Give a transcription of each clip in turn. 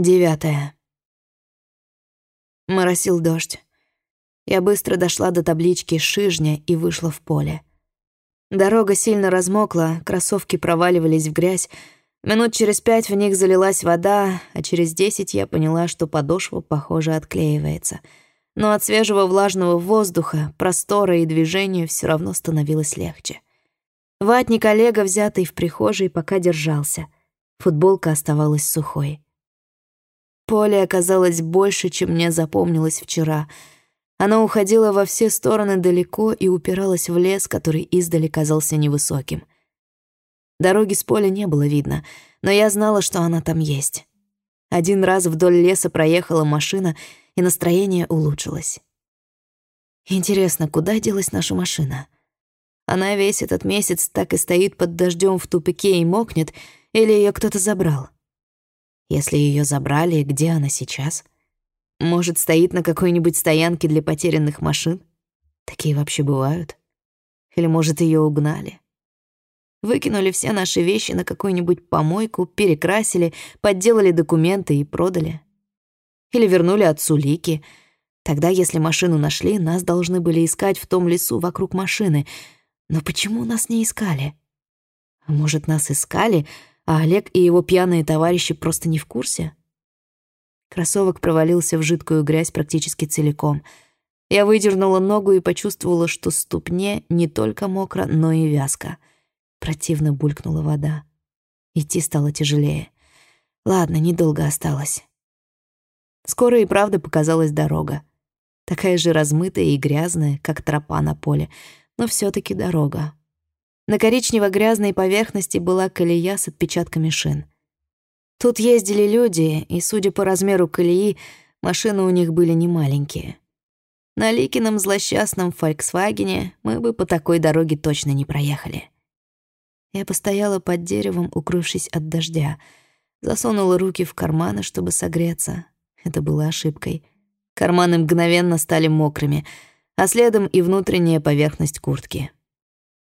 Девятое. Моросил дождь. Я быстро дошла до таблички «Шижня» и вышла в поле. Дорога сильно размокла, кроссовки проваливались в грязь. Минут через пять в них залилась вода, а через десять я поняла, что подошва, похоже, отклеивается. Но от свежего влажного воздуха, простора и движения все равно становилось легче. Ватник Олега, взятый в прихожей, пока держался. Футболка оставалась сухой. Поле оказалось больше, чем мне запомнилось вчера — она уходила во все стороны далеко и упиралась в лес, который издали казался невысоким. Дороги с поля не было видно, но я знала, что она там есть. Один раз вдоль леса проехала машина, и настроение улучшилось. Интересно, куда делась наша машина? Она весь этот месяц так и стоит под дождем в тупике и мокнет, или ее кто-то забрал? Если ее забрали, где она сейчас? — может, стоит на какой-нибудь стоянке для потерянных машин? Такие вообще бывают. Или, может, ее угнали? Выкинули все наши вещи на какую-нибудь помойку, перекрасили, подделали документы и продали. Или вернули отцу Лики. Тогда, если машину нашли, нас должны были искать в том лесу вокруг машины. Но почему нас не искали? А может, нас искали, а Олег и его пьяные товарищи просто не в курсе? Кроссовок провалился в жидкую грязь практически целиком. Я выдернула ногу и почувствовала, что ступне не только мокро, но и вязко. Противно булькнула вода. Идти стало тяжелее. Ладно, недолго осталось. Скоро и правда показалась дорога. Такая же размытая и грязная, как тропа на поле, но все таки дорога. На коричнево-грязной поверхности была колея с отпечатками шин. Тут ездили люди, и, судя по размеру колеи, машины у них были немаленькие. На Ликином злосчастном «Фольксвагене» мы бы по такой дороге точно не проехали. Я постояла под деревом, укрывшись от дождя, засунула руки в карманы, чтобы согреться. Это было ошибкой. Карманы мгновенно стали мокрыми, а следом и внутренняя поверхность куртки.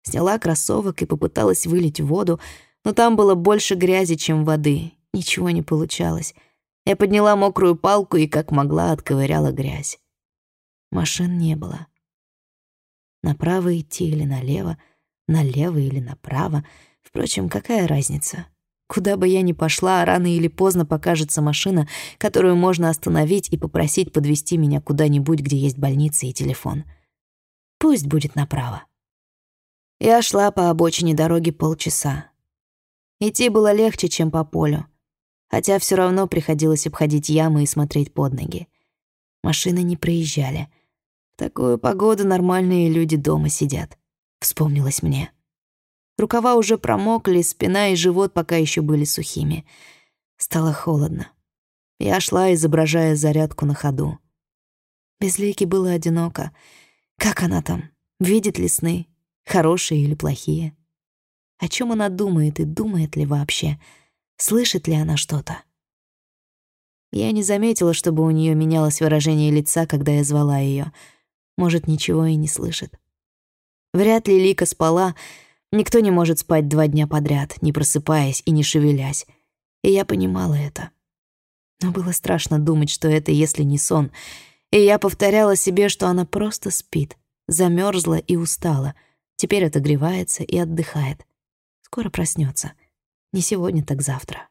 Сняла кроссовок и попыталась вылить воду, но там было больше грязи, чем воды, Ничего не получалось. Я подняла мокрую палку и как могла отковыряла грязь. Машин не было. Направо идти или налево, налево или направо. Впрочем, какая разница? Куда бы я ни пошла, рано или поздно покажется машина, которую можно остановить и попросить подвести меня куда-нибудь, где есть больница и телефон. Пусть будет направо. Я шла по обочине дороги полчаса. Идти было легче, чем по полю хотя все равно приходилось обходить ямы и смотреть под ноги. Машины не проезжали. В такую погоду нормальные люди дома сидят. Вспомнилось мне. Рукава уже промокли, спина и живот пока еще были сухими. Стало холодно. Я шла, изображая зарядку на ходу. Безлейке было одиноко. Как она там? Видит ли сны? Хорошие или плохие? О чем она думает и думает ли вообще? — Слышит ли она что-то? Я не заметила, чтобы у нее менялось выражение лица, когда я звала ее. Может, ничего и не слышит. Вряд ли Лика спала. Никто не может спать два дня подряд, не просыпаясь и не шевелясь. И я понимала это. Но было страшно думать, что это, если не сон. И я повторяла себе, что она просто спит, замерзла и устала. Теперь отогревается и отдыхает. Скоро проснется. Не сегодня, так завтра.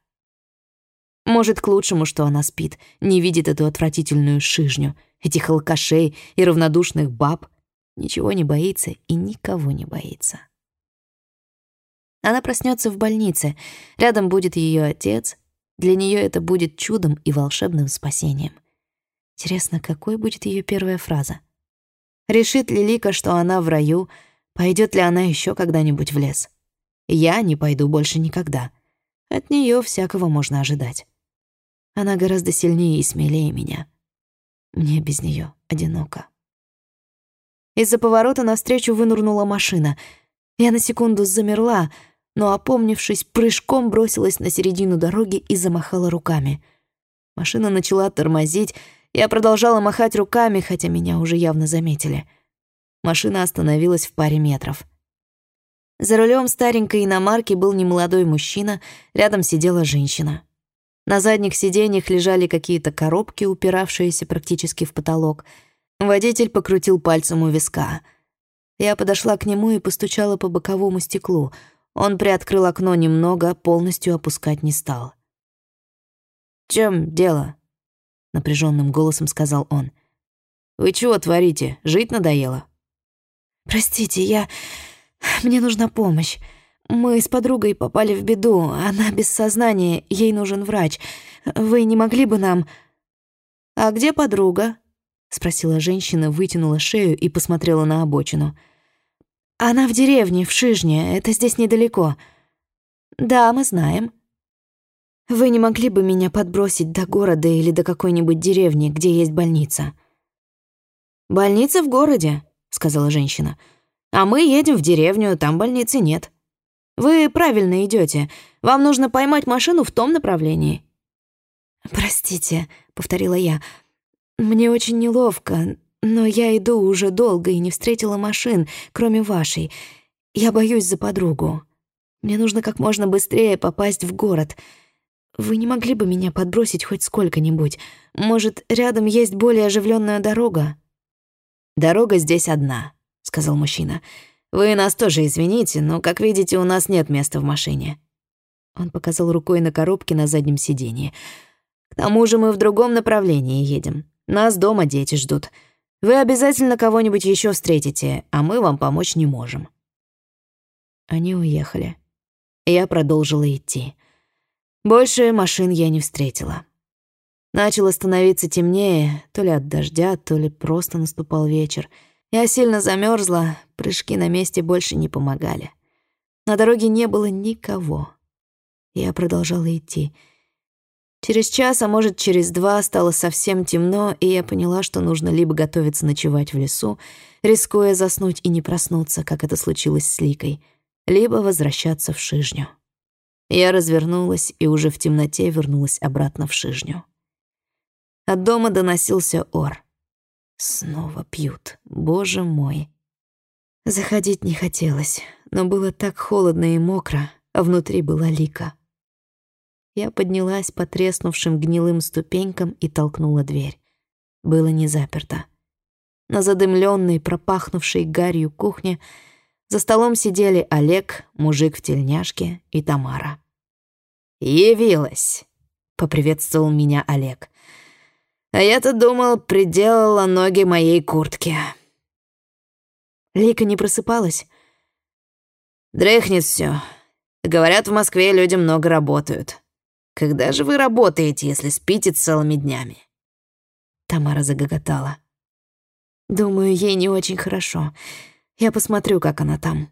Может, к лучшему, что она спит, не видит эту отвратительную шижню, этих алкашей и равнодушных баб. Ничего не боится и никого не боится. Она проснется в больнице. Рядом будет ее отец. Для нее это будет чудом и волшебным спасением. Интересно, какой будет ее первая фраза? Решит ли Лика, что она в раю? Пойдет ли она еще когда-нибудь в лес? Я не пойду больше никогда. От нее всякого можно ожидать. Она гораздо сильнее и смелее меня. Мне без нее одиноко. Из-за поворота навстречу вынурнула машина. Я на секунду замерла, но, опомнившись, прыжком бросилась на середину дороги и замахала руками. Машина начала тормозить, я продолжала махать руками, хотя меня уже явно заметили. Машина остановилась в паре метров. За рулем старенькой иномарки был немолодой мужчина, рядом сидела женщина. На задних сиденьях лежали какие-то коробки, упиравшиеся практически в потолок. Водитель покрутил пальцем у виска. Я подошла к нему и постучала по боковому стеклу. Он приоткрыл окно немного, полностью опускать не стал. «В чём дело?» — напряженным голосом сказал он. «Вы чего творите? Жить надоело?» «Простите, я... Мне нужна помощь. Мы с подругой попали в беду. Она без сознания, ей нужен врач. Вы не могли бы нам...» «А где подруга?» — спросила женщина, вытянула шею и посмотрела на обочину. «Она в деревне, в Шижне. Это здесь недалеко». «Да, мы знаем», вы не могли бы меня подбросить до города или до какой-нибудь деревни, где есть больница?» «Больница в городе», — сказала женщина. «А мы едем в деревню, там больницы нет. Вы правильно идете. Вам нужно поймать машину в том направлении». «Простите», — повторила я. «Мне очень неловко, но я иду уже долго и не встретила машин, кроме вашей. Я боюсь за подругу. Мне нужно как можно быстрее попасть в город». Вы не могли бы меня подбросить хоть сколько-нибудь? Может, рядом есть более оживленная дорога?» «Дорога здесь одна», — сказал мужчина. «Вы нас тоже извините, но, как видите, у нас нет места в машине». Он показал рукой на коробке на заднем сиденье. «К тому же мы в другом направлении едем. Нас дома дети ждут. Вы обязательно кого-нибудь еще встретите, а мы вам помочь не можем». Они уехали. Я продолжила идти. Больше машин я не встретила. Начало становиться темнее, то ли от дождя, то ли просто наступал вечер. Я сильно замерзла, прыжки на месте больше не помогали. На дороге не было никого. Я продолжала идти. Через час, а может, через два стало совсем темно, и я поняла, что нужно либо готовиться ночевать в лесу, рискуя заснуть и не проснуться, как это случилось с Ликой, либо возвращаться в Шижню. Я развернулась и уже в темноте вернулась обратно в Шижню. От дома доносился ор. Снова пьют, боже мой. Заходить не хотелось, но было так холодно и мокро, а внутри была лика. Я поднялась по треснувшим гнилым ступенькам и толкнула дверь. Было не заперто. На задымленной, пропахнувшей гарью кухне за столом сидели Олег, мужик в тельняшке, и Тамара. «Явилась», — поприветствовал меня Олег. «А я-то думал, приделала ноги моей куртки». Лика не просыпалась? «Дрыхнет все. Говорят, в Москве люди много работают. Когда же вы работаете, если спите целыми днями?» Тамара загоготала. «Думаю, ей не очень хорошо. Я посмотрю, как она там».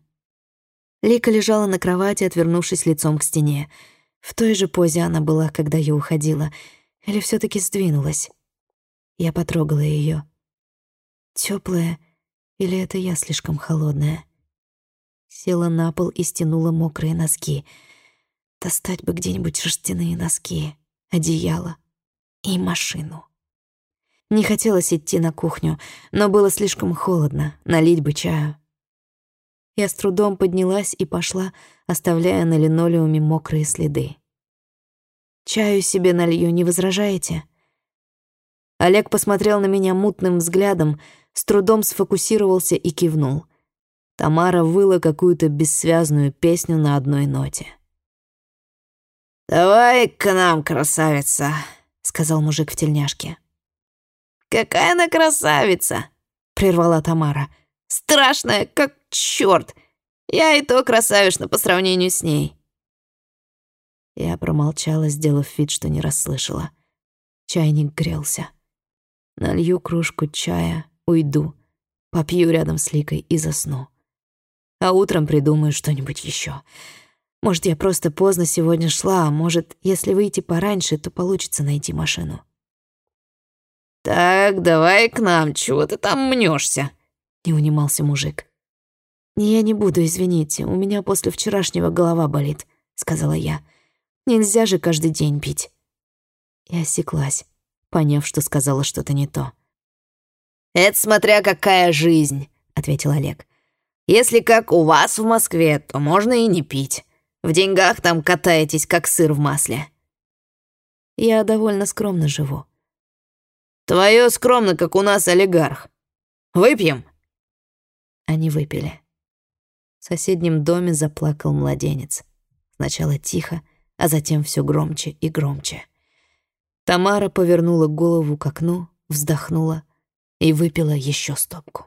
Лика лежала на кровати, отвернувшись лицом к стене. В той же позе она была, когда я уходила. Или все таки сдвинулась? Я потрогала ее. Теплая, или это я слишком холодная? Села на пол и стянула мокрые носки. Достать бы где-нибудь шерстяные носки, одеяло и машину. Не хотелось идти на кухню, но было слишком холодно, налить бы чаю. Я с трудом поднялась и пошла, оставляя на линолеуме мокрые следы. «Чаю себе налью, не возражаете?» Олег посмотрел на меня мутным взглядом, с трудом сфокусировался и кивнул. Тамара выла какую-то бессвязную песню на одной ноте. «Давай к нам, красавица», — сказал мужик в тельняшке. «Какая она красавица!» — прервала Тамара. «Страшная, как чёрт! Я и то красавишна по сравнению с ней». Я промолчала, сделав вид, что не расслышала. Чайник грелся. Налью кружку чая, уйду, попью рядом с Ликой и засну. А утром придумаю что-нибудь ещё. Может, я просто поздно сегодня шла, а может, если выйти пораньше, то получится найти машину. «Так, давай к нам, чего ты там мнешься? не унимался мужик. «Я не буду, извините, у меня после вчерашнего голова болит», — сказала я. «Нельзя же каждый день пить». И осеклась, поняв, что сказала что-то не то. «Это смотря какая жизнь», — ответил Олег. «Если как у вас в Москве, то можно и не пить. В деньгах там катаетесь, как сыр в масле». Я довольно скромно живу. Твое скромно, как у нас олигарх. Выпьем?» Они выпили. В соседнем доме заплакал младенец. Сначала тихо, а затем все громче и громче. Тамара повернула голову к окну, вздохнула и выпила еще стопку.